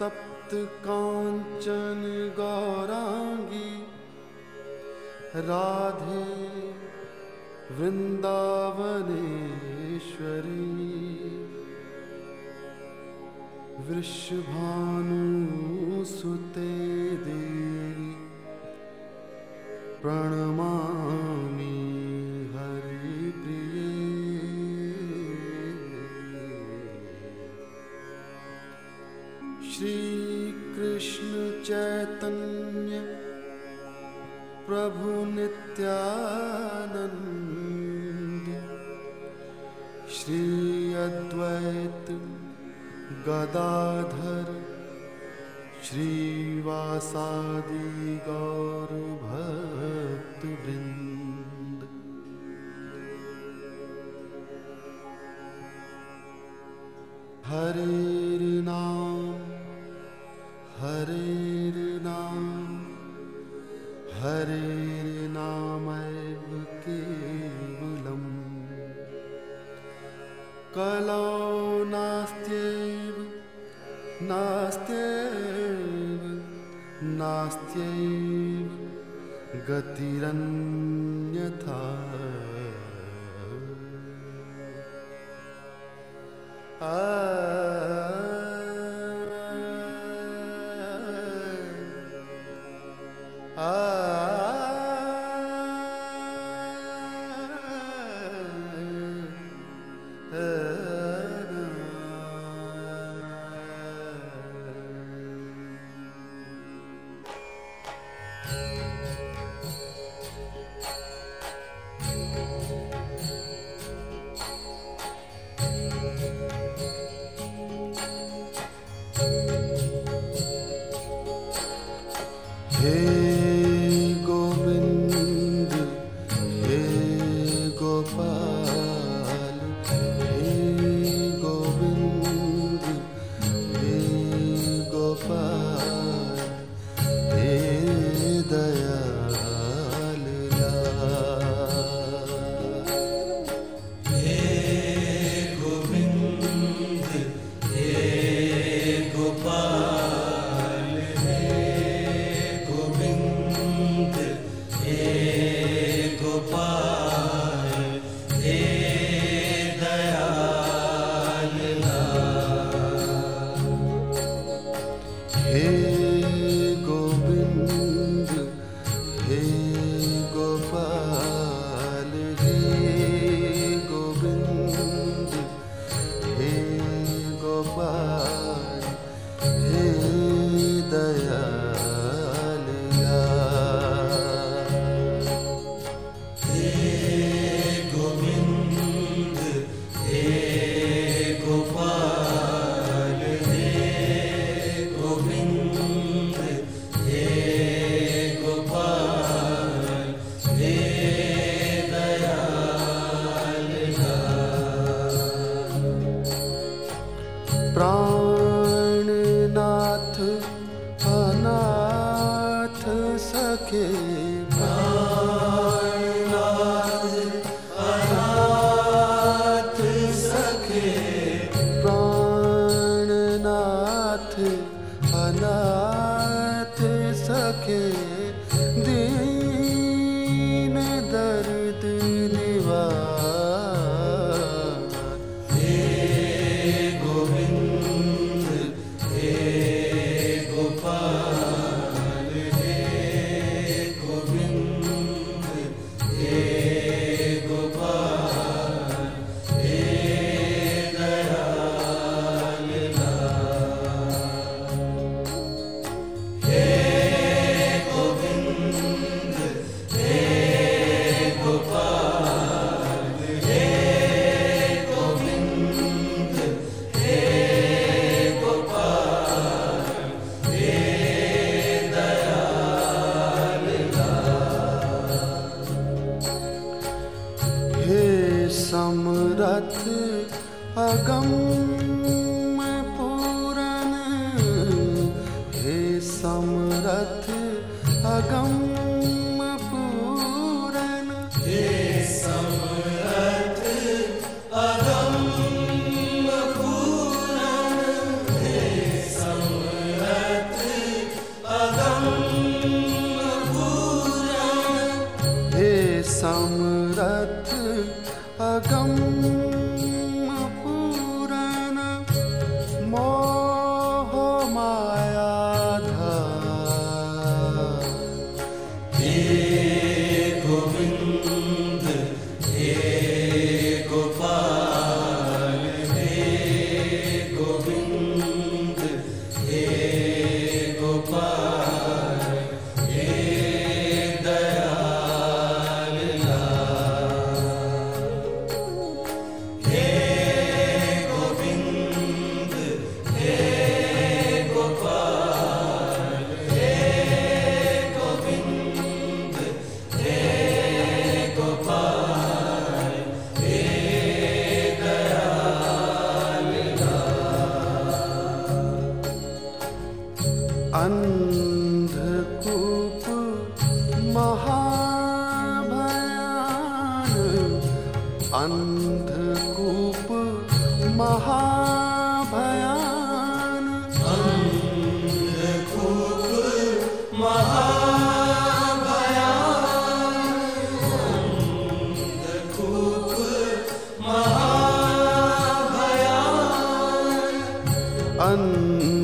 तप्त कांचन गौरांगी राधे वृंदावनेश्वरी। वृषभानुसुते देवी प्रणमामि हरिप्रिये श्रीकृष्ण चैतन्य प्रभु नित्यानन्द। श्री अद्वैत गदाधर श्रीवासादि गौरभक्तवृन्द हरेर्नाम नास्त्यैव नास्त्यैव गतिरन्यथा। हे Hey. समरथ अगम पूरन्। हे समरथ अगम अगम महाभया अन्खु महाभया अन्